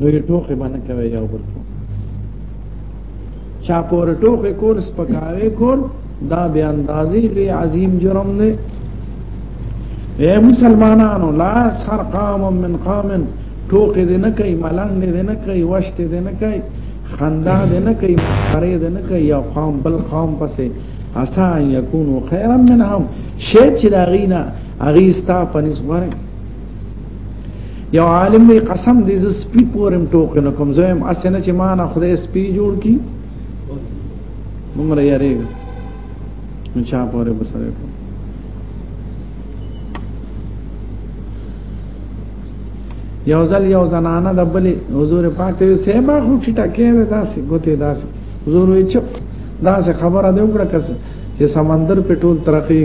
نو یې ټوخې باندې کوي یو بل چا پور ټوخې کول سپکاوي کول دا به اندازې لوی عظیم جرم نه اے مسلمانانو لا سر قام من قام ټوخې دې نه کوي ملنګ دې نه کوي وشت دې نه کوي خندا دې نه کوي مسخره دې نه کوي یو قام بل قام پسې اسا یکونو خیرا منهم شې چې دا غینا اغي ستا پنځ غره یو عالم وی قسم دې ز سپی پورم ټوک نه کوم زم اسنه چې ما نه خدای سپی جوړ کی عمر یې رېګ نو چا پورې بسره کوم یو ځل یو زنانه د بلې حضور پاک ته یو سیما خو چې ټکې ده داسې ګوتې داسې حضور یې چپ داسې خبره دی وکړه چې سمندر په ټول ترقی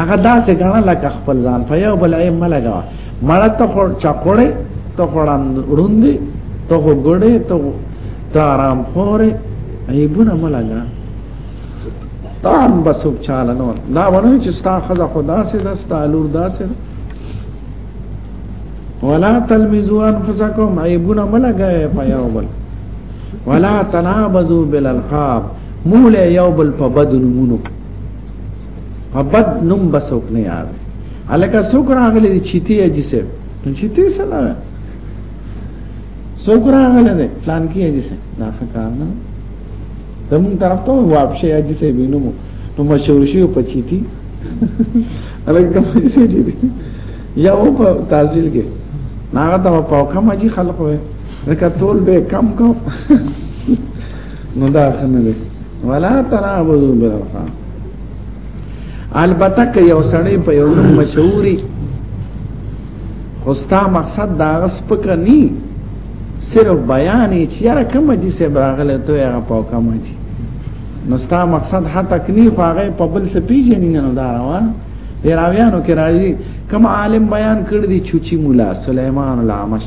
هغه داسې غنا لکه خپل ځان په یو بل ایم لګا مړه ته خور چا کوړې ته خوران روندې ته ګړې ته ته آرام خورې ایبونه ملګا تام بسوب چاله نو دا ونه چې ستا خدا خدا سي دا ستا لور دا سي ولا تلمزوا انفسکم ایبونه ملګا په یو بل ولا تنابزوا بالالقاب مولا یو بل په بدن مونږ بد نوم بسوک نه یاد الکه څوک راغلی دی چیتی اجي سه نو چیتی سره څوک راغلی دی پلان کې اجي سه دا فکر نه زم طرف ته واپس اجي سه بینو نو مشهور شي په چیتی الکه په چیتی دی یا او په تحصیل کې ناغه ته په کوم اجي خلق وې رکه ټول به کم کم نو دا خنه ولا ترابذ بالارحام البته که یو سړی په یو نوم مشهوري خوستا مقصد دا غس پک نی صرف بیان چې یاره کوم دي سه براغله ته هغه پاو کوم دي نو ستا مقصد ها تکنی خو هغه په بل څه پیژنې نه دا روان پیراویانو کې راځي کوم عالم بیان کړ دي چوچی مولا سليمان العمش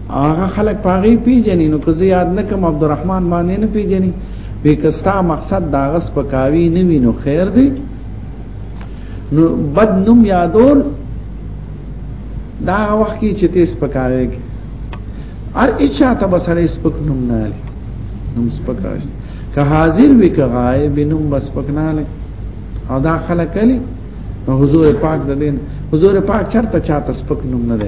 هغه خلک پاغي پیجنې نو که زه یاد نکم عبدالرحمن باندې نه پیجنې بیکستا مقصد دا غس پکاوی نه وینو خیر دی نو بد نوم یادول دا وخت کې چې تیس پکاوی کې ار اچا ته بسړې سپک نوم نه لې نوم سپکاش که حاضر وی که غایب نوم بس پک نه لې او دا خلک کلی حضور پاک د دین حضور پاک چرته چاته سپک نوم نه دی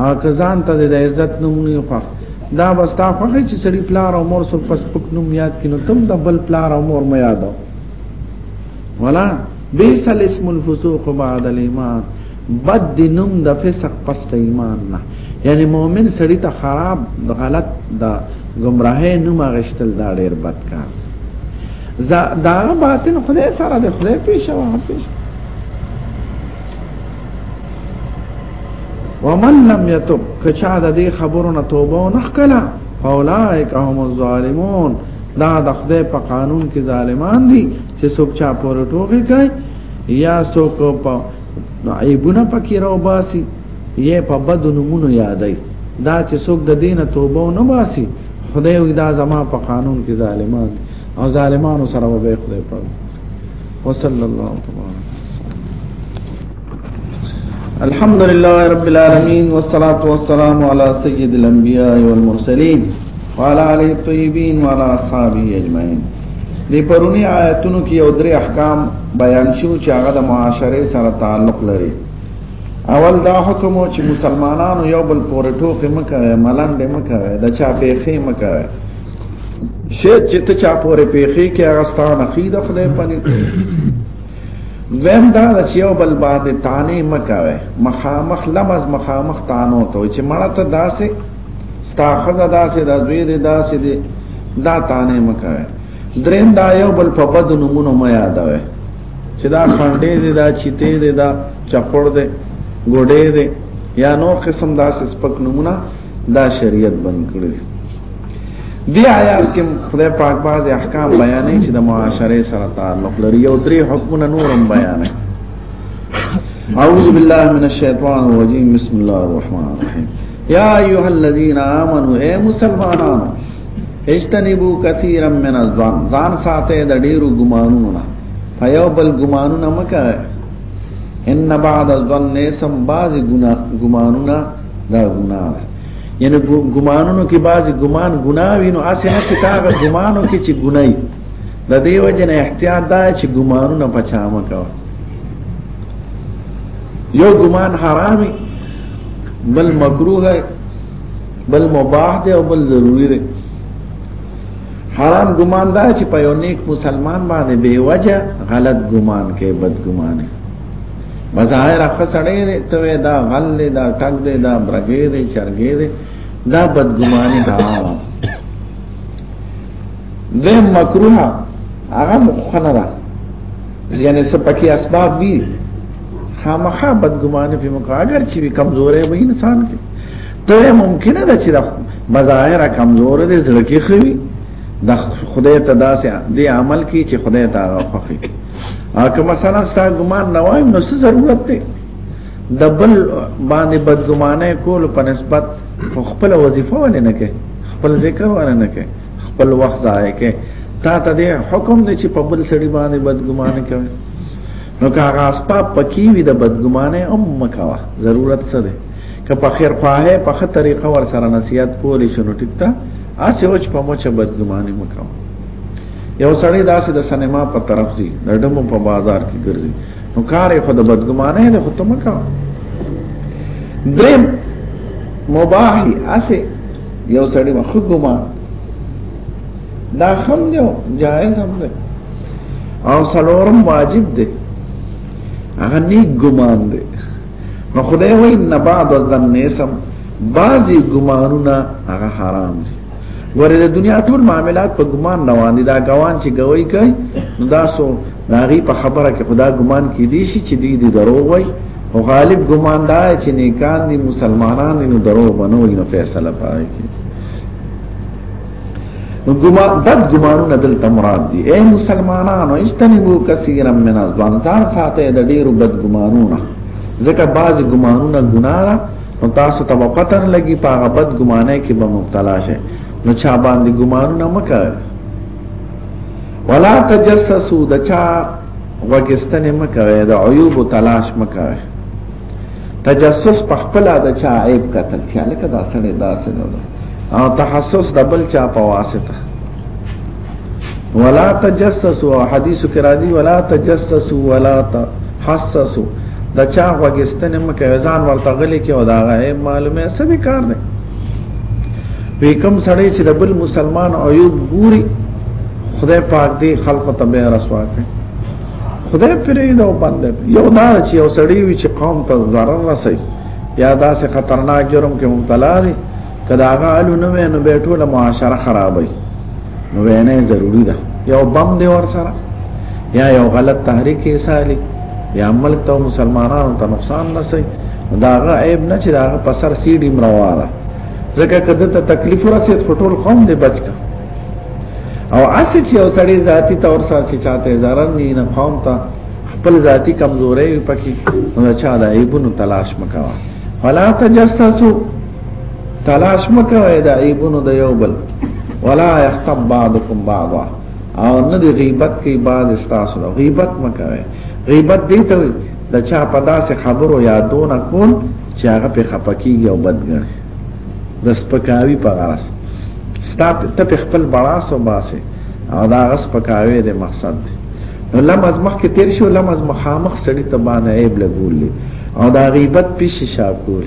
او کزان ته د عزت نوم نه خوښ دا بستا خوښ چې سړی پلار او مور سو پس پک نوم یاد کینو تم د بل پلار او مور مې یادو ولا بیس الاسم الفسوق بعد الايمان بد دی نوم د فسق پس د ایمان نه یعنی مؤمن سړی ته خراب غلط د گمراهی نوم غشتل دا ډیر بد کار دا باطن خدای سره د خدای پیښه وه پیښه ومن لم يتب کچا د دې خبرو نه توبه نه کړه فاولائک هم الظالمون دا د خدای په قانون کې ظالمان دي چې څوک چا پورې ټوګي کوي یا څوک په عیبونه پکې راو باسي یې په بد نمونه یادای دا چې څوک د دینه توبه نه باسي خدای دا زما په قانون کې ظالمان او ظالمانو سره به خدای پړ وصلى الله تبارك الحمد لله رب العالمين والصلاة والسلام على سيد الأنبياء والمرسلين وعلى آله الطيبين وعلى أصحابه أجمعين دی پرونی آیتونو کې یو درې احکام بیان شو چې هغه د معاشره سره تعلق لري اول دا حکم چې مسلمانانو یو بل پورې ټوکې مکه ملنډې مکه د چا پیخې مکه شیط چې ته چا پورې پیخې کې هغه ستانه خیده خدای پني ویم دا چې یو بل باندې تانه مکاوي مخامخ لمز مخامخ تانو ته چې مړه ته داسې ستا خزه داسې د زوی دې داسې دې دا تانه مکاوي دریم دا یو بل په بد نمونه مې یادوي چې دا خانډې دې دا چیته دې دا چپړ دې ګوډې دې یا نو قسم داسې سپک نمونه دا شریعت بند کړی دی آیات کې خدای پاک باز احکام بیانې چې د معاشره سره تعلق لري او درې حکمونه نورم بیانې اعوذ بالله من الشیطان الرجیم بسم الله الرحمن الرحیم یا ایها الذین آمنو اے مسلمانانو اجتنبوا کثیرا من الظن ځان ساته د ډیرو ګمانونو نه فیو بل ګمانونه مکه ان بعد الظن سم باز ګمانونه دا ګناه ده یعنی ګمانونو کې بعضی ګمان ګناه وي نو اسې نه چې تاغه ګمانو کې چې ګنای د دې وجه نه احتیاط دا چې ګمانونه پچامه کوي یو ګمان حرامي بل مکروه ہے بل مباح دی او بل ضروری دی حرام ګمان دا چې په یو نیک مسلمان باندې بے وجه غلط ګمان کې بد ګمان کې بظاهر خسړې دې ته دا غل دې دا ټک دې دا برګې دې چرګې دې دا بدګماني حرام ده مکروه هغه مخنه ده یعنی څه پکې اسباب دي خامخا بدګماني په مکو اگر چې کمزورې وي انسان کې ته ممکنه ده چې مظاهر کمزور دې زړه کې خوي د خدای ته داسې دې عمل کې چې خدای ته خوخي اګه مثلا ستا ګمان نه وایم نو څه ضرورت دی د بل باندې بدګمانه کول په نسبت خپل وظیفه ولې نه کوي خپل ذکر ولې نه کوي خپل وخت ضایع کوي تا ته دې حکم دی چې په بل سړي باندې بدګمانه کوي نو که هغه اسباب پکې وي د بدګمانه هم مکوه ضرورت څه دی که په خیر خواه په خه طریقه ور سره نصیحت کولی شنو ټیک تا اسه اوچ په موچه بدګمانه مکوه یو سړی داسې د سینما په طرف ځي د ډمو په بازار کې ګرځي نو کار یې خو د بدګمانه نه خو ته مکا دریم مباح اسه یو سړی مخ ګمان دا خم دی جائز هم دی او سلورم واجب دی هغه نیک ګمان دی نو خدای وایي نبعد الظن اسم بعضی ګمانونه هغه حرام دي ګوره د دنیا ټول معاملات په ګمان روان دي دا ګوان چې ګوي کوي نو دا سو ناغي په خبره کې خدا ګمان کې دي شي چې دې دې درو وای او غالب ګمان دا چې نیکان دي مسلمانان نو درو بنو نو فیصله پای کې نو ګمان بد ګمانونه دل تمراد دي اے مسلمانانو استنبو کثیرا من الظن ځان ساته د ډیرو بد ګمانونه ځکه بعض ګمانونه ګناه نو تاسو ته پتر لګي په هغه بد ګمانه کې به مبتلا شئ نو چا باندې ګمانونه مکه ولا تجسسوا د چا وګستنه مکه د عیوب تلاش مکه تجسس په خپل د چا عیب قتل چې لکه دا سړی داسې نه ده او تحسس د بل چا په واسطه ولا تجسسوا حدیث کې راځي ولا تجسسوا ولا تحسسوا دا چا وګستنه مکه ځان ورته غلي کې او دا غي معلومه څه دي کار نه وی کوم سړی چې د بل مسلمان عیوب ګوري خدای پاک دې خلق ته به رسوا کړي خدای پرې دا باندې یو دا چې یو سړی وی چې قوم ته ضرر رسي یا دا سه خطرناک جرم کې مبتلا دي کدا هغه الو نو نو به ټوله معاشره خرابوي نو وینه ضروری ده یو بم دی ور سره یا یو غلط تحریک یې سالي یا ملک ته مسلمانانو ته نقصان رسي دا هغه عیب نه چې دا هغه په سر سیډي مرواره ځکه کده ته تکلیف ورسید فټول قوم دی بچکا او اسی چې یو سړی ذاتی تور سره چې چاته ضرر نه نه قوم ته خپل ذاتی کمزوري پکې نو چا دا عیبونو تلاش مکوا ولا تجسسوا تلاش مکوئ د عیبونو د یو بل ولا یخطب بعضکم بعضا او نه دی غیبت کوي بعض استاسو نو غیبت مکوئ غیبت دی ته د چا په داسې خبرو یادونه کول چې هغه په خپکیږي او بدګني د سپکاوي په غرض ستا ته په خپل بلاس او باسه او دا غس پکاوي د مقصد دی نو لمز مخ کې تیر شو لمز مخامخ سړی ته باندې عیب لګولې او دا غیبت پیش شاکول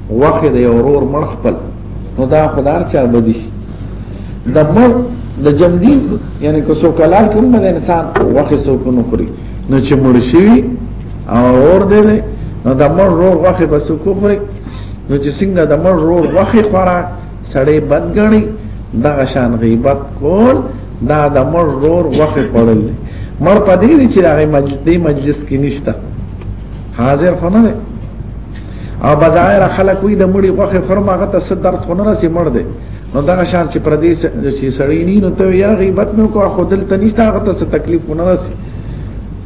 وخت دی اورور مړ خپل نو دا خدار چا بدی د مړ د جمدی یعنی کو سو کلار کوم نه انسان وخت سو کو نو خوري نو چې مړ شي او اور دی نو د مړ روغ وخت به سو کو خوري نو چې څنګه د مړ روغ وخت خورا سړی بدګنی دا شان غیبت کول دا د مړ روغ وخت پړل مړ پدې چې هغه مجلس مجلس کې نشته حاضر خو نه او بظاهر خلک وي د مړي غوخه خرمه هغه ته صد درد خونه رسي مړ دی نو دا شان چې پردیس چې سړی نه نو ته یا غیبت نو کو خو دل ته نشته هغه ته تکلیف خونه رسي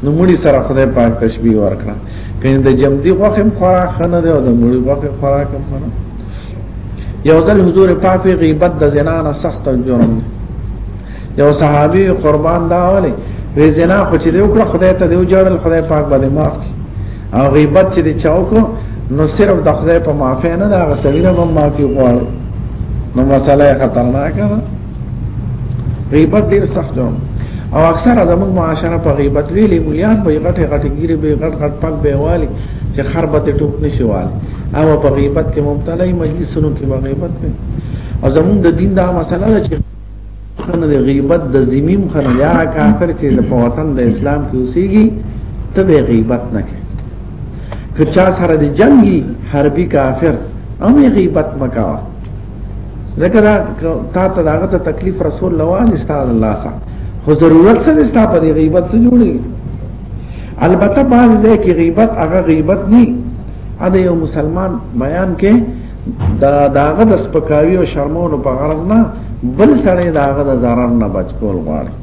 نو مړي سره خدای پاک تشبیه ورکړه کین د جمدی غوخه خورا خنه دی او د مړي غوخه خورا کم خنه یو ځل حضور پاک غیبت د زنانه سخت جرم دی یو صحابي قربان دا ولي وی زنا خو چې دی وکړه خدای ته دی وجړل خدای پاک باندې معاف کړي او غیبت چې دی چاوکو نو صرف د خدای په معافی نه دا غسویره به معافي غواړي نو مسله خطرناکه ده غیبت ډیر سخت جوړ او اکثره زموږ معاشره په غیبت ویلې مليان به غټه غټه ګیره به غټ غټ پک به والی چې خربته ټوک نشي والی او په غیبت کې مبتلا مجلسونو کې غیبت کوي او زموږ د دین دا مسله ده چې خنه د غیبت د زمیم خنه یا کافر چې د وطن د اسلام کې اوسېږي ته به غیبت نه کوي که چا سره د جنگي حربي کافر هم غیبت مکاوه ځکه دا تا ته داغه ته تکلیف رسول الله واځي ستاسو الله سره خو ضرورت سره ستاسو په غیبت سره جوړي البته باز دې کې غیبت هغه غیبت نه اده یو مسلمان بیان کې دا داغه د سپکاوی او شرمولو په غرض نه بل سره داغه د zarar نه بچ کول غواړي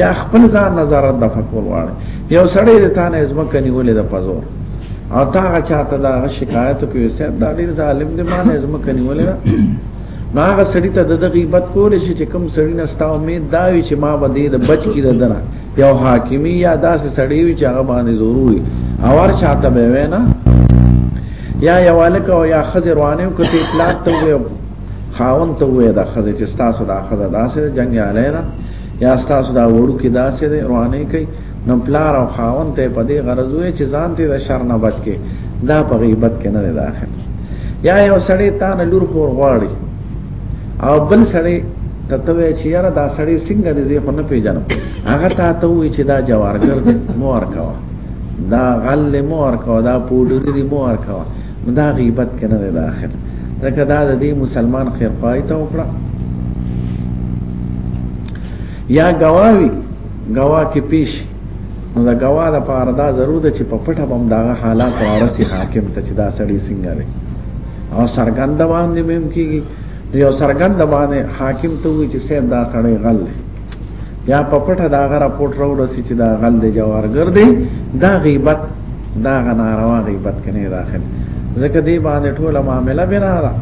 یا خپل ځان نظر د فکر غواړي یو سړی د تانه ازمه کني ولې د پزور او تا هغه چاته دا شکایت کوي سر دا ډیر ظالم دی ما نه ازمه کني ولې نه هغه سړی ته د غیبت کول شي چې کوم سړی نه ستا امید دا وي چې ما به دې د بچ کی د دره یو حاکمی یا داسې سړی وي چې هغه باندې ضروري او هر چاته به وینا یا یو الک او یا خزر وانه او کته اطلاع ته وي خاون ته وي دا خزر چې تاسو دا خزر داسې جنگ علی نه یا تاسو دا وړو کې داسې روانه کوي نو پلار او خاون ته په دې غرض وي چې ځان ته د شر نه بچ کې دا په غیبت کې نه داخل یا یو سړی تا نه لور خور غواړي او بل سړی ته ته وای چې یاره دا سړی څنګه دی زه خو نه پیژنم هغه ته ته وای چې دا جوارګر دی مور کوا دا غل مور کوا دا پوډری دی مور کوا دا غیبت کنه دی داخل ځکه دا د دې مسلمان خیر پای ته وکړه یا گواوی گوا کې پیش نو دا گوا د پاره دا ضرور ده چې په پټه بم دا حالات راوړي حاکم ته چې دا سړی څنګه دی او سرګند باندې مم کیږي یو سرګند باندې حاکم ته وی چې سید دا سړی غل دی یا په پټه دا غره پټ راوړل چې دا غل دی جوارګر دی دا غیبت دا غناروا غیبت کني داخل ځکه دی باندې ټوله معاملې بنا ده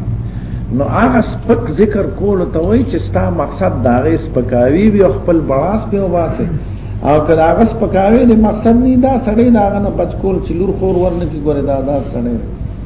نو هغه سپک ذکر کول ته وای چې ستا مقصد دا غي سپکاوی وي خپل بڑاس په واسه او که دا غس پکاوی دی مقصد نه دا سړی دا غنه بچکول چې لور خور ورنه کی ګوره دا دا سړی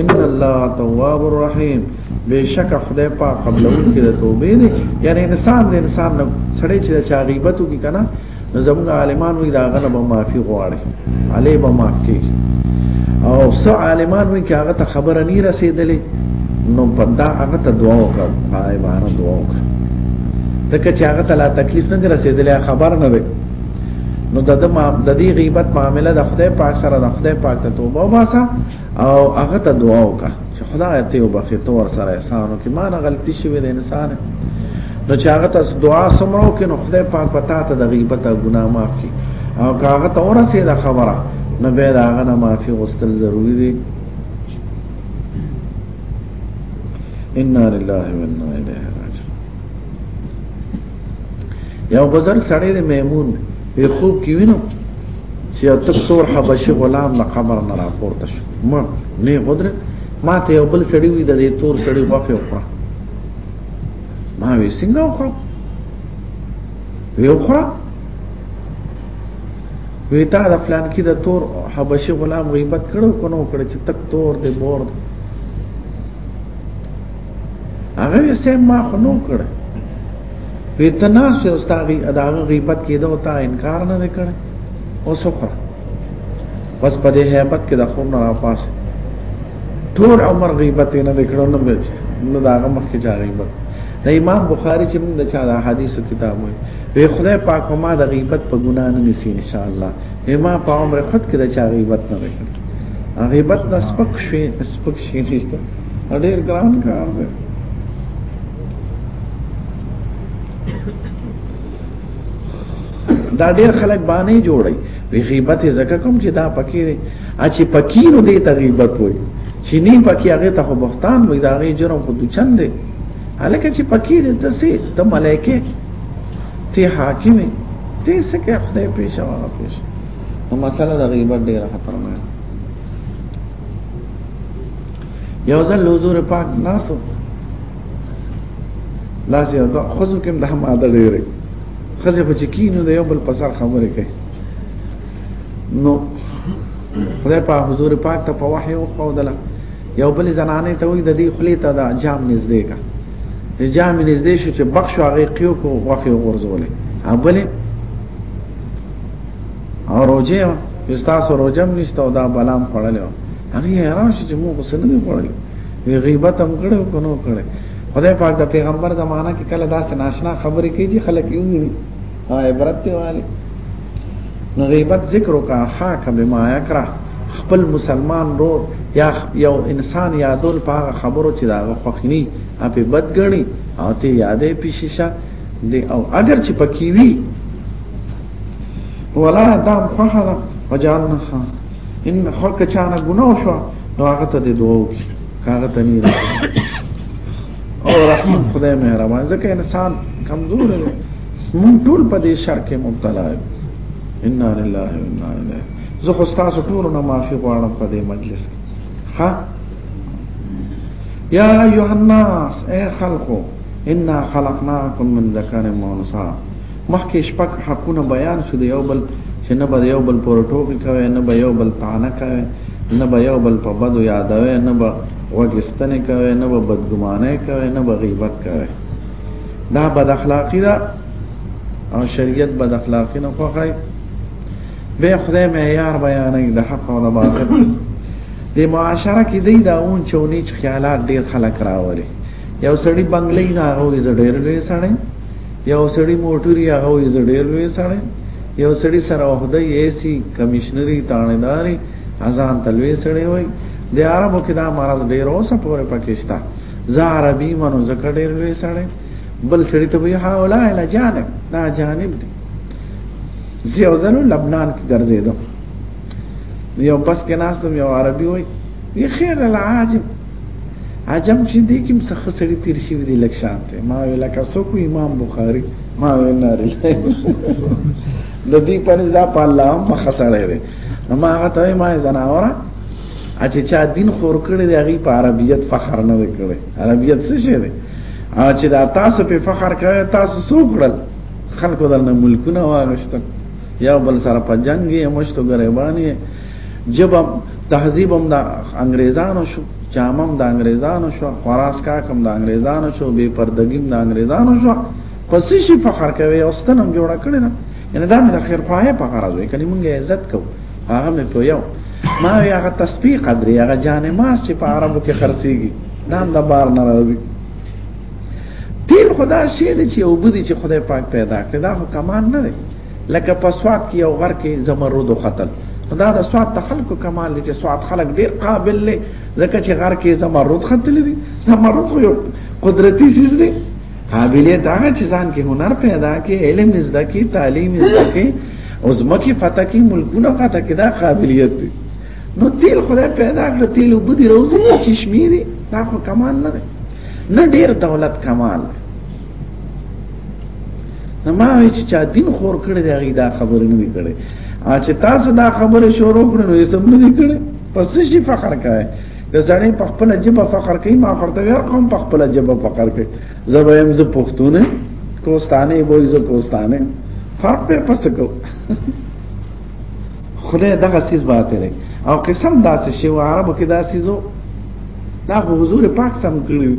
ان الله تواب الرحیم بشک خدای پاک قبل اون کې د توبې دی یعنی انسان د انسان نه سړی چې چا غیبت وکړي کنه نو زموږ عالمان وی دا غنه به معافي غواړي علی به معاف کی او څو عالمان وی چې هغه ته خبره نه رسیدلې نو په دا هغه ته دعا وکړه پای باندې دعا وکړه ځکه چې هغه ته لا تکلیف نه رسیدلې خبر نه وي نو د دې غیبت معاملې د خدای پاک سره د خدای پاک ته توبه واسه او هغه ته دعا وکړه چې خدای ته یو بخښي تو ور سره احسان وکړي ما نه غلطي شوې ده انسان نو چې هغه ته دعا سمرو کې نو خدای پاک پتا ته د غیبت او ګناه معاف کړي او هغه ته ورسې دا خبره نو به دا هغه نه معافي غوښتل ضروری دي ان لله و انا الیه یو بزرګ سړی د میمون په خوب کې وینو چې یو تک تور حبشي غلام له قبر نه راپورته شو ما نه قدرت ما ته یو بل سړی وی د دې تور سړی غوښه وکړه ما وی څنګه وکړه وی وکړه وی تا د فلان کې د تور حبشي غلام غیبت کړو کنو کړ چې تک تور دې بورد هغه یې سم ما خو نو کړ په تناس او استاغي اداغه غیبت کېده او تا انکار نه وکړ او سفر بس په دې hebat کې د خور نه راپاس ټول عمر غیبت نه وکړو نه بچ نو دا هغه مخکې چا غیبت د امام بخاری چې موږ د چا د حدیثو کتاب وي وی خدای پاک ما د غیبت په ګناه نه نسی ان شاء الله ما په عمر خود کې د چا غیبت نه وکړ غیبت د سپک شي سپک شي نشته ډېر ګران کار دی دا ډېر خلک باندې جوړي وی غیبت زکه کوم چې دا پکې دی ا چې پکې نو دې تغیبت وای چې نه پکې هغه ته خو بختان وای دا غي جرم خو دوچن دی هلکه چې پکې دې ته سي ته ملائکه ته حاکم دې سکه خدای پیښه واه پیښه نو مسله د غیبت ډیره خطرناکه یو ځل حضور پاک ناسو لاس یو دا خزو کوم د هم عادت لري خزه په چکینو د یو بل پسار خبرې کوي نو خدای په حضور پاک ته په وحي او خودله یو بل زنانه ته وي د دې خلی ته دا جام نږدې کا جام نږدې شو چې بخښو هغه کیو کو وخی ورزولې هغه او روجه استاسو روجم نشته او دا بلام خړلې و هغه حیران شو چې موږ څه نه خړلې وی غیبت هم کړو کو نو کړې خدای پاک د پیغمبر زمانہ کې کله داسې ناشنا خبرې کوي چې خلک یې ویني او عبرت دی والی نو غیبت ذکر کا خاک بما یکره خپل مسلمان رور یا یو انسان یادول په هغه خبرو چې دا خوخنی اپې بدګنی او ته یادې پیشیشه دی او اگر چې پکې وی ولا دام فحلا وجعلنا خا ان خلق چانه ګناو شو نو هغه ته دی دوه وکي هغه ته نه او رحمت خدای مهربان ځکه انسان کمزور دی مون ټول په دې شر کې مبتلا یو ان لله و انا الیه زه خو تاسو ټول نه معافي غواړم په دې مجلس ها یا ایها الناس اے خلقو انا خلقناکم من ذکر و انثى مخکې شپږ حقونه بیان شو د یو بل چې نه به یو بل پر ټوکی کوي نه به یو بل تانه کوي نه به یو بل په بدو یادوي نه به وګستنه کوي نه به بدګمانه کوي نه به غیبت کوي دا بد اخلاقی ده او شریعت بد اخلاقی نه خوښي به خدای مې یار بیانې د حق او د باطل د معاشره کې دی دا اون چونی خیالات ډیر خلک راوړي یو سړی بنگلې نه راوړي زړه ډیر لوی سړی یو سړی موټر یا هو یې زړیل وې سړی یو سړی سره وحده یې سی کمشنری تانداري ازان تلوي سړی وای د عربو کې دا مرز ډیر اوسه پورې پاکستان زه عربي منو زکه ډیر لوی سړی بل سړی ته وی حواله اله جانب دا جانب دی زه اوزنو لبنان کې ګرځیدم یو بس کې ناستم یو عربي وای وی خیر العاجب عجم چې دې کوم څه خسړې تیر شي دي لک شانته ما ویل کا سو کو امام بخاری ما ویل نه لري د دې په نزا په الله ما خسړې دي نو ما هغه ته ما زناوره اچ چا دین خور کړی دی هغه په عربیت فخر نه وکړي عربیت څه شي دی او چې دا تاسو په فخر کوي تاسو څو کړل خلکو درنه ملکونه واغشتل یا بل سره په جنگ یې مشتو غریبانی جبم تهذیبم د انګریزانو شو چامم د انګریزانو شو خراس کاکم د انګریزانو شو بے پردګیم د انګریزانو شو پس شي فخر کوي او ستنم جوړ کړی نه یعنی دا مې خیر خواه په غرض وي کله مونږه عزت کو هغه مې په یو ما وی هغه تسبیح قدرې هغه جان ماس چې په عربو کې خرڅيږي نام د بار نه راځي تیر خدا شی دی چې وبدي چې خدای پاک پیدا کړ دا هو کمال نه دی لکه په سواد کې یو غر کې زمرد وختل دا د سواد د خلکو کمال دی چې سواد خلک ډیر قابل لې ځکه چې غر کې زمرد ختل دي زمرد یو قدرتی چیز دی قابلیت هغه چې ځان کې هنر پیدا کې علم زده کې تعلیم زده کې او زمکه فتح کې ملکونه فتح کې دا قابلیت دی نو تیل خدای پیدا کړ تیل وبدي روزي چشمه دي دا خو کمال نه دی نه ډیر دولت کمال دی ما وی چې چا دین خور کړی دی هغه دا خبرې نه وی کړې ا چې تاسو دا خبرې شروع کړې نو یې سم نه دی کړې پس شي فخر کوي که ځانې په خپل جبه فخر کوي ما فرته یو قوم په خپل جبه فخر کوي زبه هم زه پښتونه کوستانه وای زه کوستانه فرق په پس کو خدای دغه سیس باته لري او قسم داسې شی و عربو کې داسې زو دا حضور پاک سم کړی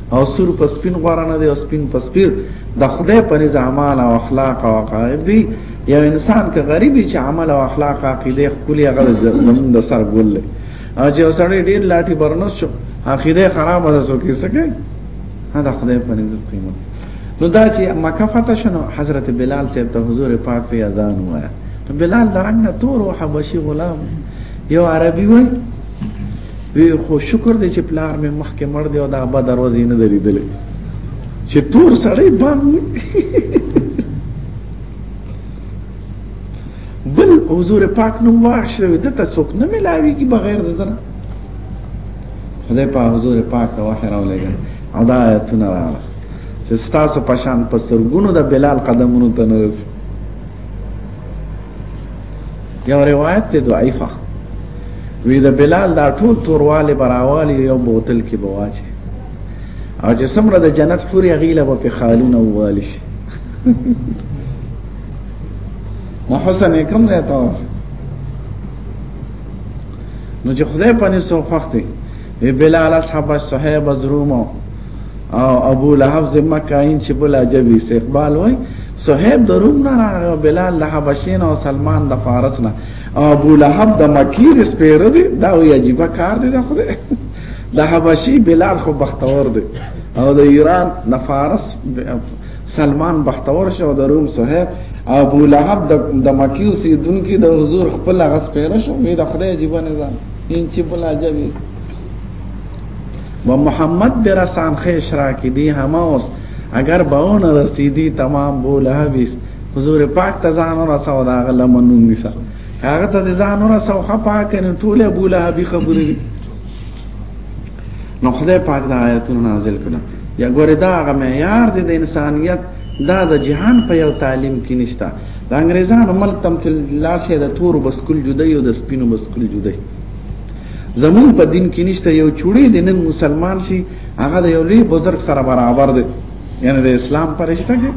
او سور په سپین غوړه نه دی او سپین په سپیر د خدای په نزد اعمال او اخلاق او عقاید دی یو انسان که غریبی چې عمل او اخلاق عقیده خپل هغه زمون د سر ګل له او چې وسړی ډیر لاټي برنس شو عقیده خراب ده سو کې سکه دا خدای په نزد قیمت نو دا چې مکه فتح شنو حضرت بلال صاحب ته حضور پاک په اذان وایا بلال درنګ تور او حبشي غلام یو عربي وای وی خو شکر دی چې پلار مې مخکې مړ دی او دا به دروازې نه درېدلې چې تور سړی باندې بل حضور پاک نو واښره د ته څوک نه ملاويږي بغیر د دنه خدای په حضور پاک ته وحی راولېږي او دا آیتونه راغله چې ستاسو پشان په سرګونو د بلال قدمونو ته نه رسي یو روایت ته ضعیفه وی د بلال دا ټول تورواله براواله یو بوتل کې بواچه او چې سمره د جنت پوری غیله په خالونه والش نو حسن کوم ځای ته نو چې خدای په نسو وخت وی بلال اصحاب صحابه زرومو او ابو لهب زمکاین چې بل عجب استقبال وای صهیب د روم نه راغی او بلال د حبشین او سلمان د فارس نه او ابو لهب د مکی د سپیره دی دا یو عجیب کار دی خو د حبشی بلال خو بختور دی او د ایران د فارس سلمان بختور شو د روم صهیب او ابو لهب د مکی اوسیدونکو د حضور خپل غس پیره شو می د خدای عجیب نظام ان چې بل عجیب و محمد درسان خیش را کی دی هماوس اگر به اون رسیدی تمام بو لهب است حضور پاک ته ځان ورساو دا غل منون نسا هغه ته ځان ورساو خو پاک نه ټوله بو لهب خبرې نو خدای پاک دا آیتونه نازل کړه یا ګوره دا هغه معیار دی د انسانیت دا د جهان په یو تعلیم کې نشته د انګریزانو ملک تم چې لاشه د تور بسکل جدا یو د سپینو بسکل جدا زمون په دین کې نشته یو چوړې د نن مسلمان شي هغه د یو لوی بزرګ سره برابر دی یعنی د اسلام پرشته کې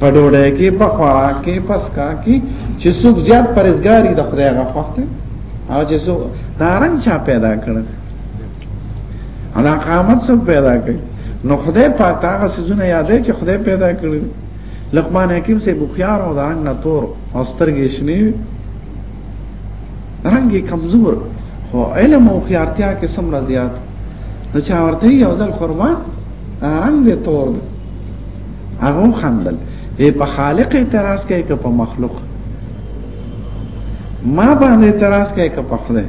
په ډوډۍ کې په خوراک کې په سکا کې چې څوک زیات پرېزګاری د خدای غفخت او چې څوک دارنګ چا پیدا کړ انا قامت څوک پیدا کړ نو خدای پاک هغه سيزونه یادې چې خدای پیدا کړی لقمان حکیم سے بخیار او دارنګ نتور او سترګې شنی رنګ کمزور خو علم او خيارتیا کې سمره زیات نو چا ورته یو ځل خرما رنگ دې تور دی هغه خندل ای په خالق اعتراض کوي که په مخلوق ما باندې اعتراض کوي که په خدای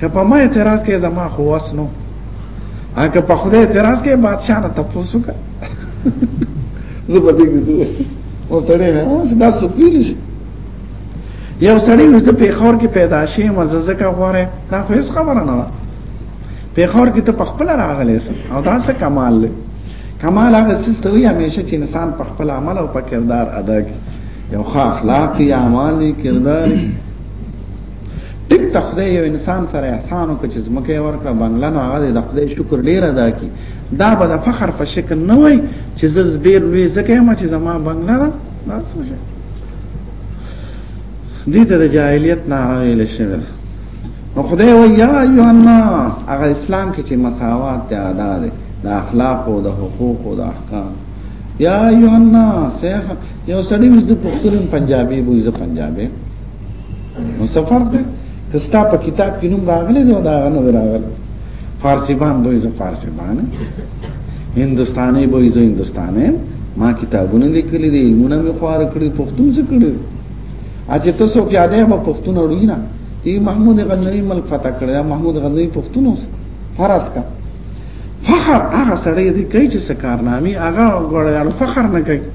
که په ما اعتراض کوي زما خو وسنو اګه په خدای اعتراض کوي بادشاہ نه تاسو کا زه په دې کې او ترې نه دا څه پیل شي یو سړی وځه په خور کې پیدا شي مززه کا غواره دا خو هیڅ خبره نه ده په خور کې ته په خپل راغلی او دا څه کمال دی کمال هغه څه ته وي همیشه چې انسان په خپل عمل او په کردار ادا کوي یو ښه اخلاقي اعمالي کردار ټیک تخده یو انسان سره احسان وکړي چې زمکه ورکړه بنگله نه هغه د خدای شکر ډیر ادا کی دا به د فخر په شکل نه وای چې زز ډیر لوی زکه ما چې زما بنگله نه څه دې ته د جاهلیت نه ویل شوی نو خدای و یا ایه الناس هغه اسلام کې چې مساوات دی ادا دی د اخلاق او د حقوق او د احکام یا ایه الناس یو سړی مې د پښتون پنجابي بوې زه پنجابي نو سفر دې کستا په کتاب کې نوم راغلی دی دا غنه راغلی فارسی بان به زه فارسی بان هندستاني به زه هندستاني ما کتابونه لیکلي دي علمونه مې خوار کړی پښتون څه کړی اجه تاسو کې اده ما پښتون اړوي نه ای محمود غنوی مل فتح کړی محمود غنوی پښتون اوس فرض کا فخر هغه سړی دی کوي چې سکارنامي هغه غوړیال فخر نه کوي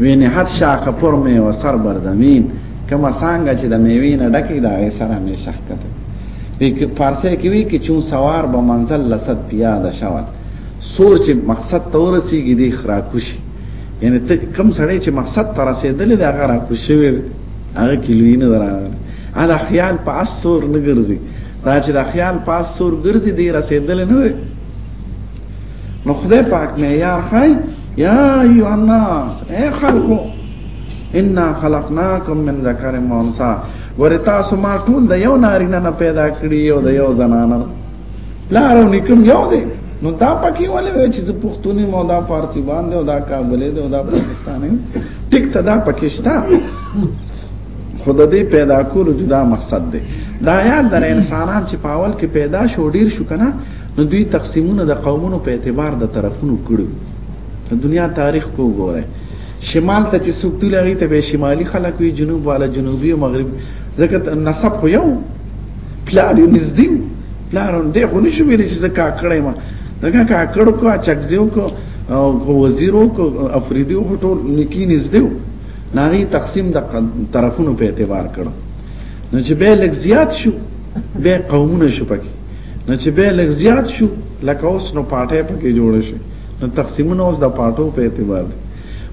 وینې حد شاخه پر مې و سر بردمین کما څنګه چې د میوې نه ډکې دا غي سره مې شخ کته وی کې پارسه کې وی کې چون سوار به منزل لسد پیاده شول سور چې مقصد ته ورسیږي دی خرا کوشي یعنی ته کم سړی چې مقصد ته رسیدل دا غرا کوشي وی هغه کې لوی نه درانه ادا خیال په اسور نه ګرځي دا چې دا خیال په اسور ګرځي دی رسیدل نه وی نو خدای پاک نه یار خای یا ایو الناس اے خلقو ان خلقناکم من ذکر و انثى ورتا سما ټول د یو نارینه نه پیدا کړی او د یو زنانه لارو نکم یو دی نو دا پکې ولې وای چې پښتوني مو دا فارسی باندې او دا کابلې دی او دا پاکستاني ټیک ته دا پاکستان خود دې پیدا کول جدا مقصد دی دا یاد در انسانان چې پاول کې پیدا شو ډیر شو کنه نو دوی تقسیمونه د قومونو په اعتبار د طرفونو کړو د دنیا تاریخ کو ګوره شمال ته چې څوک تللی ته به شمالي خلک وي جنوب والا جنوبي او مغرب ځکه نسب خو یو پلار یې نږدې پلار هم دی خو نشو ویلی چې زه کاکړی ما دغه کاکړ کو اچکزیو کو او وزیرو کو افریدیو خو ټول نکی نږدې و ناغي تقسیم د طرفونو په اعتبار کړو نو چې به لږ زیات شو به قومونه شو پکې نو چې به لږ زیات شو لکه اوس نو پاټه پکې جوړ شي نو تقسیمونه اوس د پاټو په اعتبار دي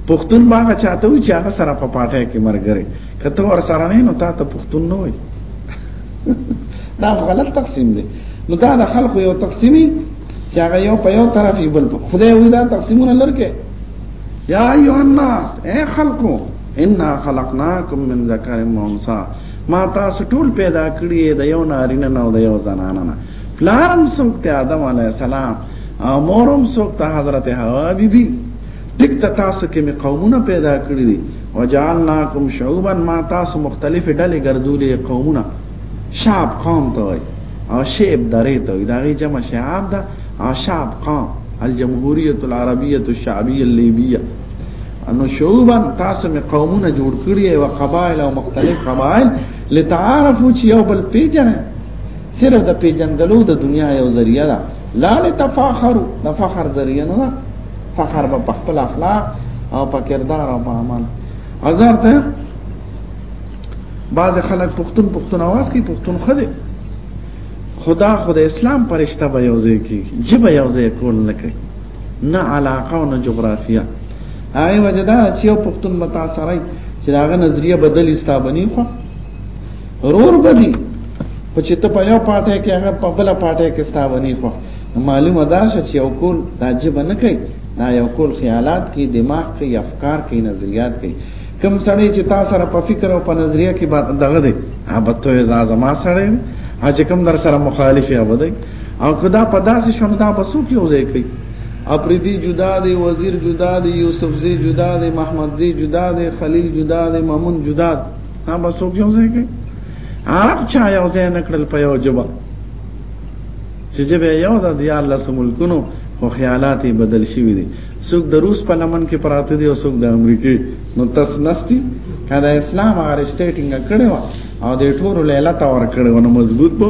پښتون باغ چاته وي چې هغه سره په پاټه کې مرګره کته ور سره نه نو تا ته پښتون نه وي دا غلط تقسیم دی نو دا د خلکو یو تقسیمي چې هغه یو په یو طرف یې بل خدای وي دا تقسیمونه لرکه یا ایو الناس اے خلقو انا خلقناکم من ذکر و انثى ما تاسو ټول پیدا کړی د یو نارینه نه او د یو زنانه نه پلارم څوک ته آدم علی السلام او مورم څوک ته حضرت حوا بی بی ټیک ته تاسو کې می قومونه پیدا کړی دي وجعلناکم شعوبا ما تاسو مختلف ډلې ګرځولې قومونه شعب قوم ته وای او شعب درې ته وای دا غي جمع شعب ده او شعب قوم الجمهوریت العربیه الشعبیه الليبیه انو شعوبا تاسو می قومونه جوړ کړی او قبایل او مختلف قبایل لتعارفو چې یو بل پیژنه صرف د پیژندلو د دنیا یو ذریعہ ده لا لتفاخروا د فخر ذریعہ نه فخر په خپل اخلاق او په کردار او په عمل هزار ته بعض خلک پښتون پښتون आवाज کوي پښتون خده خدا خدا اسلام پرشتہ به یوځای کی جبه یوځای کول نه کوي نه علاقه او نه جغرافیه هغه وجه دا چې یو پښتون متاثرای چې هغه نظریه بدل استابنی خو رور بدی په چې ته په یو پاټه کې هغه په بل پاټه کې استابنی خو معلومه ده چې یو کول راجب نه کوي دا یو کول خیالات کې دماغ کې افکار کې نظریات کې کم سړی چې تا سره په فکر او په نظریه کې دغه دی هغه ته زما سره هغه کوم در سره مخالفه وبدای او کدا په داسې شونه دا بسو کې وځي کوي اپریدی جدا دی وزیر جدا دی یوسف زی جدا دی محمد زی جدا دی خلیل جدا دی مامون جدا دی ها بسو کې وځي کوي عرب چا یو ځای نکړل په یو جبا چې جبه یو د دی الله سملکونو خو خیالات بدل شوی دي څوک د روس په لمن کې پراته دي او څوک د امریکای نو تس نستی کله اسلام هغه رښتې ټینګه کړو او د ټورو لیلا تور کړو نو مضبوط بو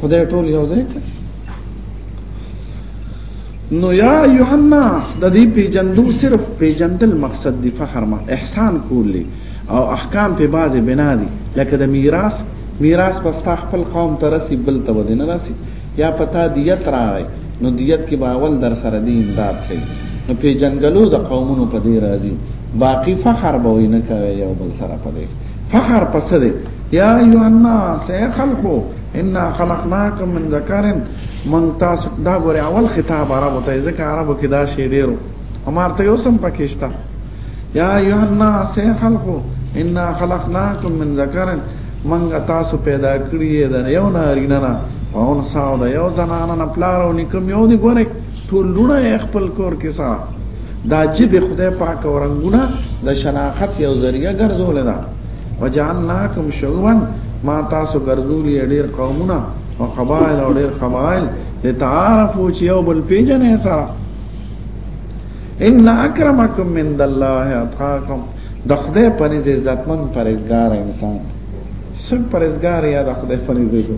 خدای ټول یو ځای کړ نو یا ایها الناس د دې پیجندو صرف پیجندل مقصد دی فخر ما احسان کولی او احکام په بازه بنا دي لکه د میراث میراث بس خپل قوم ته رسی بل ته ودینه رسی یا پتا دیت راغی نو دیت کې باول در سره دی امداد کوي نو پیجنګلو د قومونو په دې راځي باقی فخر به وینه کوي یو بل سره په دې فخر پس دی یا ایو الناس اے خلقو انا خلقناکم من ذکرن من تاسو دا غره اول خطاب عربو ته ځکه عربو کې دا شی ډیرو امارته یو سم پکېشتا یا ایو الناس اے خلقو انا خلقناکم من ذکرن منګه تاسو پیدا کړی دا یو نارینه نه او انسان دا یو زنانه نه پلارو نکم یو دی ګوره ټول لونه یې خپل کور کې سا دا جبه خدای پاک او رنگونه د شناخت یو ذریعہ ګرځول دا وجعلناکم شعوبا ما تاسو ګرځولې ډېر قومونه او قبایل او ډېر قبایل لتعارفوا چې یو بل پیژنې سره ان اکرمکم من الله اتقاکم د خدای په نيز عزتمن پرېزګار انسان سم پرېزګار یا د خدای په نيز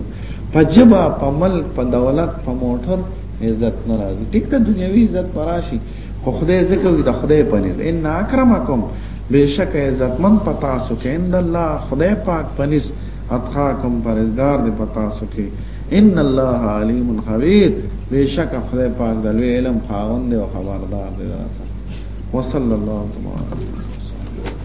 په جبا په ملک په دولت په موټر عزت نه راځي ټیک ته دنیوي عزت پراشي خو خدای ذکر وي د خدای په نس ان اکرمکم بشک عزتمن پتا سو کې ان الله خدای پاک په نس اتقاکم پرزګار دې پتا سو کې ان الله علیم خبیر بشک خدای پاک د لوی علم خاوند او خبردار دی وصلی الله تعالی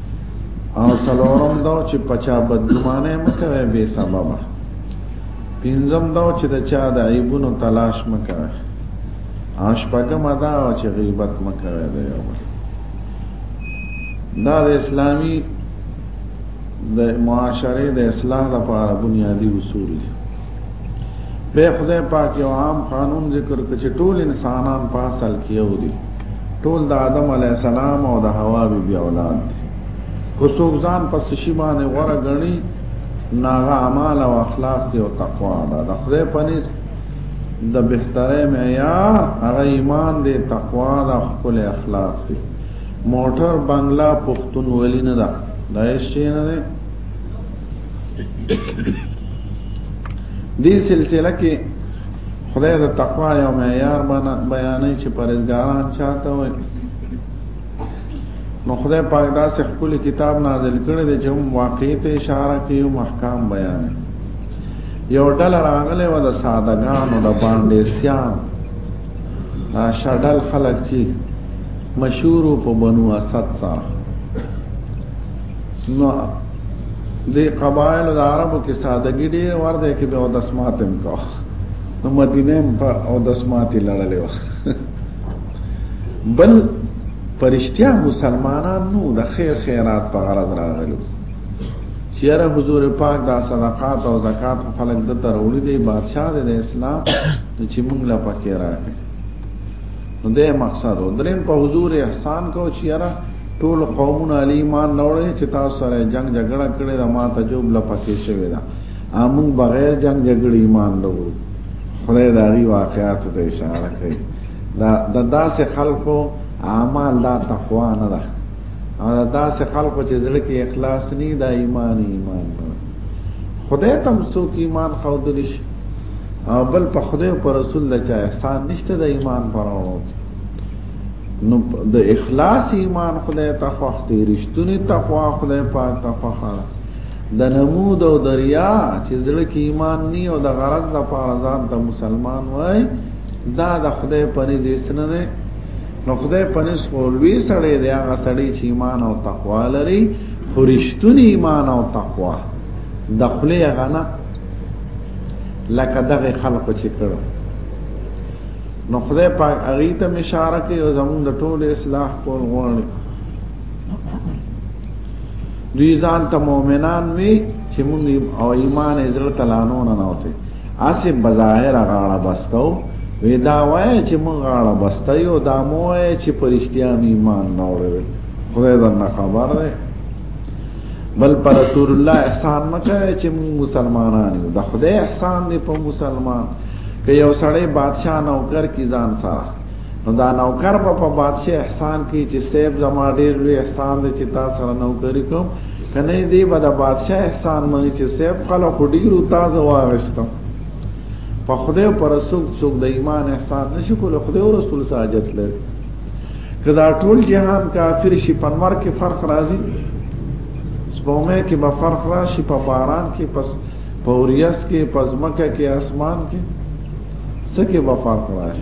او څلورم دا چې پچا بدګمانه مکوي به سبب پنځم دا چې د چا د عیبونو تلاش مکوي اشپګم دا چې غیبت مکوي دی دا د اسلامي د معاشره د اصلاح لپاره بنیادی اصول دي په خدای پاک یو عام قانون ذکر کړ چې ټول انسانان په اصل کې یو دي ټول د آدم علی السلام او د حوا بی بی اولاد دي کو څوک ځان پس شي باندې غوړه غني ناغه اعمال او اخلاق دي او تقوا ده د خدای په نس د بهتره معیار هغه ایمان دي تقوا ده خپل اخلاق دي موټر بنگلا پښتون ولی نه ده دا شي نه دې سلسله کې خدای د تقوا یو معیار بیانې چې پرېزګاران چاته وي نو خدای پاک دا څه خپل کتاب نازل کړی دی چې هم واقع ته اشاره کوي او محکام بیان یو ډل راغله و د سادهګانو د باندې سیام دا شډل خلک چې مشهور په بنو اسد سره نو د قبایل د عربو کې سادګي ډېر ورته کې به او د سماتم کو نو مدینه په او د سماتي لړلې و بل پرشتیا مسلمانان نو د خیر خیرات په غرض راغلو چیرې حضور پاک دا صدقات او زکات په خلک د تر وړي دی بادشاہ د اسلام چې موږ لا پکې راغلي نو دې مقصد دریم په حضور احسان کو چیرې ټول قومونه علی ایمان نوړې چې تاسو سره جنگ جګړه کړې ده ما ته جوب لا پکې شوی ده امون بغیر جنگ جګړې ایمان نوړو خدای دا غي واقعات ته اشاره کوي دا د داسې خلکو اعمال دا تقوا نه ده او دا داسې خلکو چې زړه کې اخلاص نه دا ایمان ایمان نه خدای تم څوک ایمان خو دلش او بل په خدای او پر رسول الله چا احسان نشته د ایمان پرونو نو د اخلاص ایمان خدای ته خوښ دی رښتونی تقوا خدای پاک ته خوښ ده د نمود او دریا چې زړه کې ایمان نه او د غرض د پاره ځان ته مسلمان وای دا د خدای په نس اسنه نه نو خدای په نس خولوي سړی دی هغه سړی چې ایمان او تقوا لري خو رښتونی ایمان او تقوا د خپل غنا لکه دغه خلق چې کړو نو خدای پاک هغه ته اشاره کوي او زموږ د ټول اصلاح کول غواړي دوی ځان ته مؤمنان وي چې موږ او ایمان یې زړه ته لانو نه نوته اسی بظاهر غاړه بستو وی دا وای چې موږ غاړه بسته یو دا مو وای چې پرشتیا ایمان نه وروړي خدای درنه خبر ده بل پر رسول الله احسان مکه چې موږ مسلمانان یو د خدای احسان دی په مسلمان که یو سړی بادشاہ نوکر کی ځان سره نو دا نوکر په با بادشاہ احسان کی چې سیب زما ډیر لوی احسان دی چې تا سره نوکری کوم کنه دی به د بادشاہ احسان مې چې سیب خلک ډیرو تازه واغستم په خدای پر رسول څوک د ایمان احسان نشي کول خدای او رسول ساجت لري کدا ټول جهان کافر شي پنور کې فرق راځي سپومه کې به فرق راشي په باران کې پس پوریس کې پزمکه کې اسمان کې سکه وفا کړاش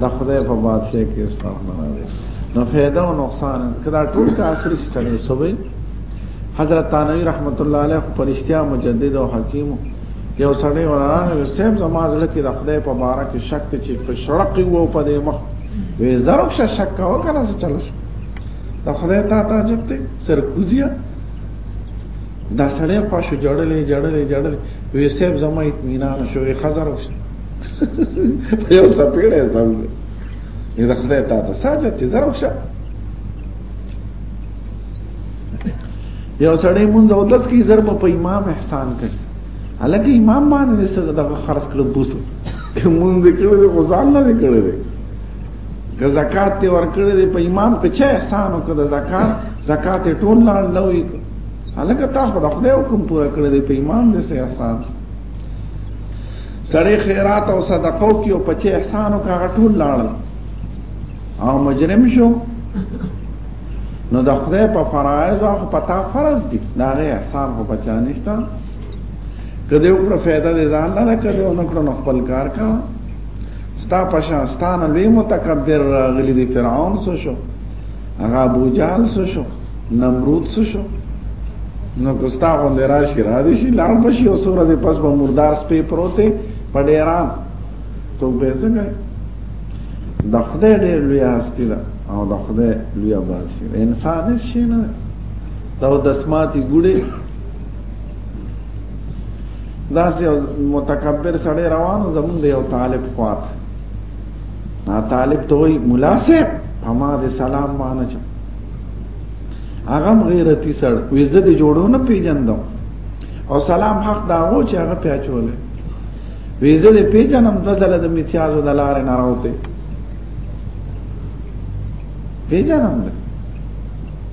د خدای په بادشاہ کې اس فرق نه لري نو فایده او نقصان کدا ټول کافر شي څنګه سوي حضرت تانوی رحمت الله علیه پرشتیا مجدد او حکیم یو سړی ورانه یو سیم زما ځل کې د خدای په بارا کې شک چې په شرق وو په دې مخ وې زرو شک کاوه کنه څه چلو د خدای ته تعجب ته سرکوزیا دا سړی خوښ جړلې جړلې جړلې وی سیب زما اطمینان شو وی خزر وشو په یو سپیړې زم نه دا خدای تا ته ساجه چې زر وشه یو سړی مونږ او داس کی زر په امام احسان کړ الکه امام باندې سره دا خرج کړو بوسو مونږ دې کړو دې غزان نه کړو دې که زکات ته ور کړو دې په امام په چا احسان وکړه زکات زکات ټول لاړ لوي الکه تاسو په خپل حکم پوره کړی دی په ایمان دې سه احسان سړی خیرات او صدقو کې او پچې احسان او کاغه ټول لاړ او مجرم شو نو د خدای په فرایض او پتا فرض دي دا غي احسان په بچا نشته کله وکړه فائدہ دې ځان نه کړو نو کړو خپل کار کا ستا پشا ستانه وی متکبر غلی دی فرعون سو شو هغه ابو جهل څه شو نمرود څه شو نو کوستا غوند راشي را دي شي لاړ بشي او سورې دې پس به مردار سپې پروته پډېران ته به څنګه د خدای دې لوی هستی ده او د خدای لوی باسي انسان شي نه دا د سماعتي ګړي دا سه متکبر سړی روانو زمون دی او طالب خواته نا طالب ته وی مولا صاحب اما دې سلام مان چا هغه غیرتی سر ویزه دې جوړو نه پیجندم او سلام حق دا و چې هغه پیاچولې ویزه دې پیجنم د زله د امتیازو د لارې نه راوته پیجنم ده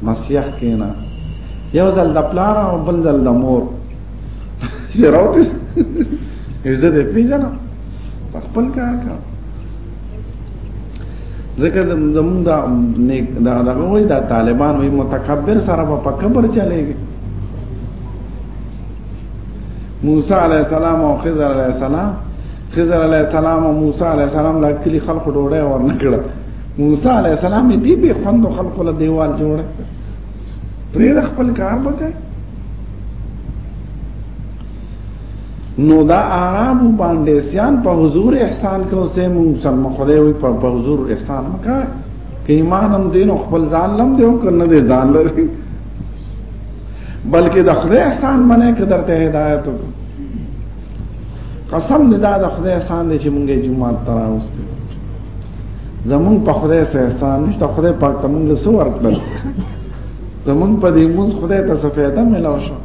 مسیح کینا یو ځل د پلار او بل ځل د مور چې راوته ویزه دې پیجنم په خپل کار کا ځکه زموږ دا نیک دا دغه وای دا طالبان وي متکبر سره په کبر چلےږي موسی علی السلام او خضر علی السلام خضر علی السلام او موسی علی السلام لا کلی خلق ډوړې ورنکړه موسی علی السلام دې به خوند خلق له دیوال جوړ پرې خپل کار وکړي نو دا آرام باندې سیان په حضور احسان کو سه مون سم خدای وي په حضور احسان مکا کې ایمان هم دین خپل ځان لم دی او کنه دې ځان لري بلکې د خدای احسان منه کې درته هدایت قسم دې دا د خدای احسان دې چې مونږه جمعه تراوسته زمون په خدای سره احسان نشته خدای پاک ته مونږ سو ورکړل زمون په دې مونږ خدای ته څه فائدہ ملو شو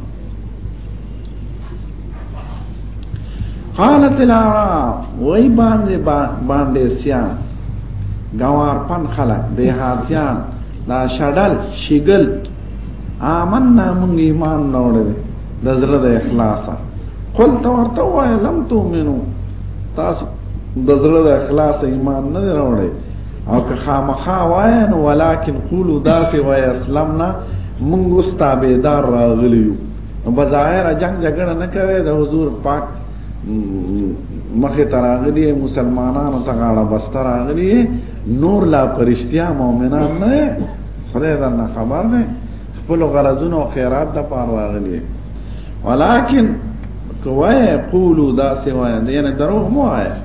قالت الاعراب وای باندې باندې سیان گوار پن خلق دیهاتیان دا شډل شګل آمن نامون ایمان نوړل د زړه د اخلاصا قل تو ورته وای لم تؤمنو تاسو د زړه د اخلاص ایمان نه راوړی او که خامخا وای نو ولکن قولو داسې وای اسلامنا موږ واستابیدار راغلیو نو بظاهر جنگ جګړه نه کوي د حضور پاک مخه تراغلی مسلمانانو ته غاړه بستر راغلی نور لا پرشتیا مؤمنان نه خدای دا نه خبر نه خپل غرضونو او خیرات د پاره راغلی ولکن کوه قولو دا سوای نه دروغ مو آیا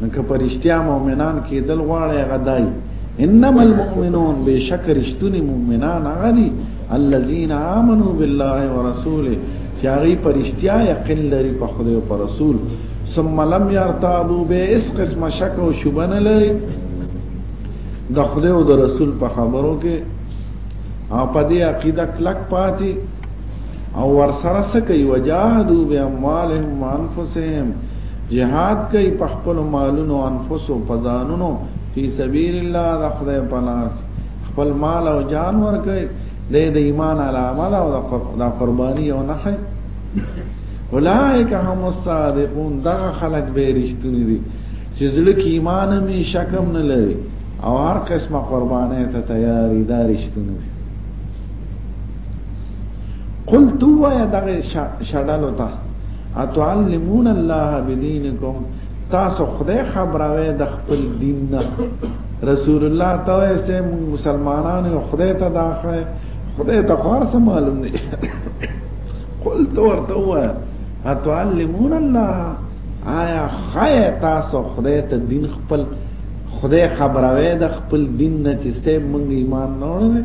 نو که په رښتیا مؤمنان کېدل غواړي هغه دای انما المؤمنون بشک رښتونی مؤمنان هغه دي الذين امنوا بالله ورسوله چې هغه په رښتیا یقین لري په خدای او په رسول ثم لم يرتابوا به اس قسم شک او شبهه نه لري د خدای او د رسول په خبرو کې او په دې عقیده کلک پاتې او ورسره څه کوي وجاهدوا باموالهم وانفسهم جهاد کوي په خپل مالونو انفسو په ځانونو په سبیل الله د خدای په لار خپل مال او جان ورکړي د دې ایمان علامه ده او د قرباني یو نه خي اولائک هم الصادقون دا خلک به رښتونی دي چې زړه کې ایمان می شکم نه لري او هر قسمه قربانه ته تیاری دارشتونه قل تو یا دغه شړلو ته اتعلمون الله بدینکم تاسو خدای خبروي د خپل دین نه رسول الله ته سه مسلمانانو خدای ته داخه خدای ته خارص معلوم نه قل تو ورته وایا اتعلمون الله آیا خای تاسو خدای ته دین خپل خدای خبروي د خپل دین نه چې سه مونږ ایمان نه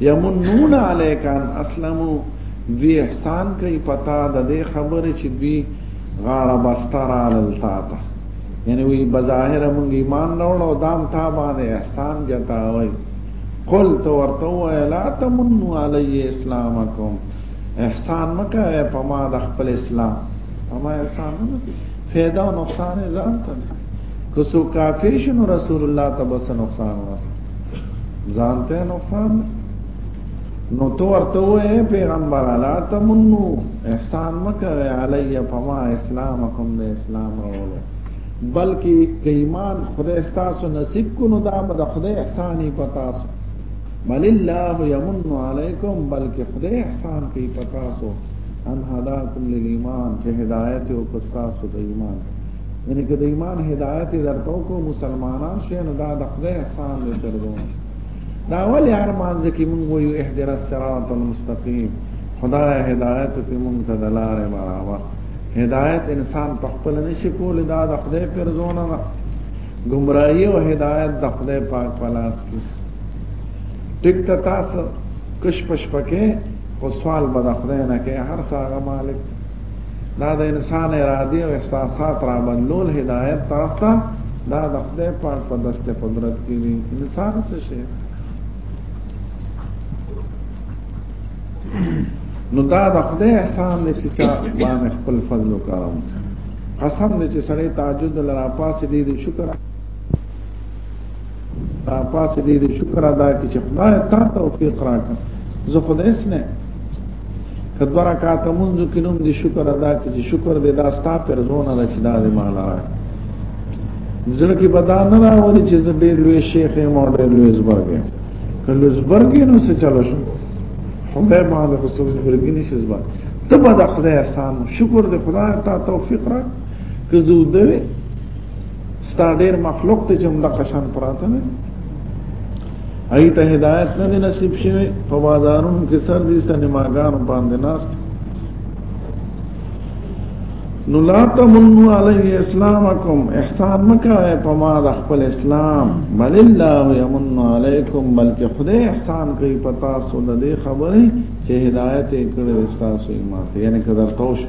یمنون علیکان اسلمو دوی احسان کوي پتا د دې خبرې چې دوی غاړه بستر علتا تا یعنی وی بظاهر مونږ ایمان راوړو دام تا باندې احسان جتا وای قل تو ورته وای لا تمنو علی اسلامکم احسان مکه په ما د خپل اسلام په ما احسان نه فایده او نقصان ځان ته کو سو کافر شنو رسول الله تبارک نقصان ورسره ځان ته نقصان نو تو ورته وې پیغمبر علا تمنو احسان مکوي علی فما اسلامکم د اسلام اولو بلکې کایمان خدای ستاسو نصیب کو نو دا به خدای احسانې پتا سو بل الله یمن علیکم بلکې خدای احسان کوي پتا سو ان هداکم للایمان چې هدایت او پستا سو د ایمان یعنی که د ایمان هدایت درته کو مسلمانان شې نو دا د خدای احسان دی درته دا ولی هر مانځ کې مونږ ویو احضر الصراط المستقیم خدای هدایت په مونږ ته د لارې برابر هدایت انسان په خپل نشي کول دا د خدای پر زونه ده گمراهي او هدایت د خدای پاک په لاس کې ټیک ته تاسو کش پش پکې خو سوال به د خدای نه کې هر څه هغه مالک دا د انسان ارادي او احساسات را بدلول هدایت طرف ته دا د خدای پاک په دسته قدرت کې دي انسان څه شي نو دا د خدای احسان دی چې باندې خپل فضل او کرم قسم دې چې سړی تعجود لرا پاسې دې شکر را پاس دې دې شکر ادا کی چې خدای تا توفیق راکړ زه خدای اس نه کدو رکعات منځ کې نوم دې شکر ادا کی چې شکر دې دا ستا پر زونه د چې دا دې مال راکړ زړه کې بدا نه راوړي چې زه ډېر لوی شیخ یم او ډېر لوی زبرګم کله زبرګې نو څه چلو شو خدای ما د خصوص زبرګې نشي زبر ته به د خدای احسان شکر دې خدای تا توفیق راکړ که زه ودوي ستا ډیر مخلوق ته جمله قشان پراته نه ای ته هدایت نه نصیب شوه په بازارونو کې سر دي سنماګانو باندې ناست نو لا تمنو علی اسلامکم احسان مکای په ما د خپل اسلام بل الله یمن علیکم بلکې خدای احسان کوي په تاسو د دې خبرې چې هدایت یې کړې تاسو یې ماته یعنی کدر توشه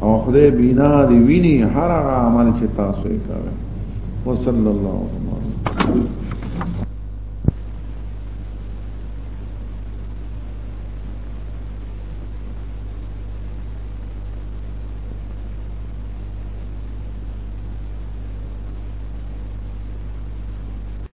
او خدای بینا دی ویني هر هغه عمل چې تاسو یې کوئ وصلی الله علیه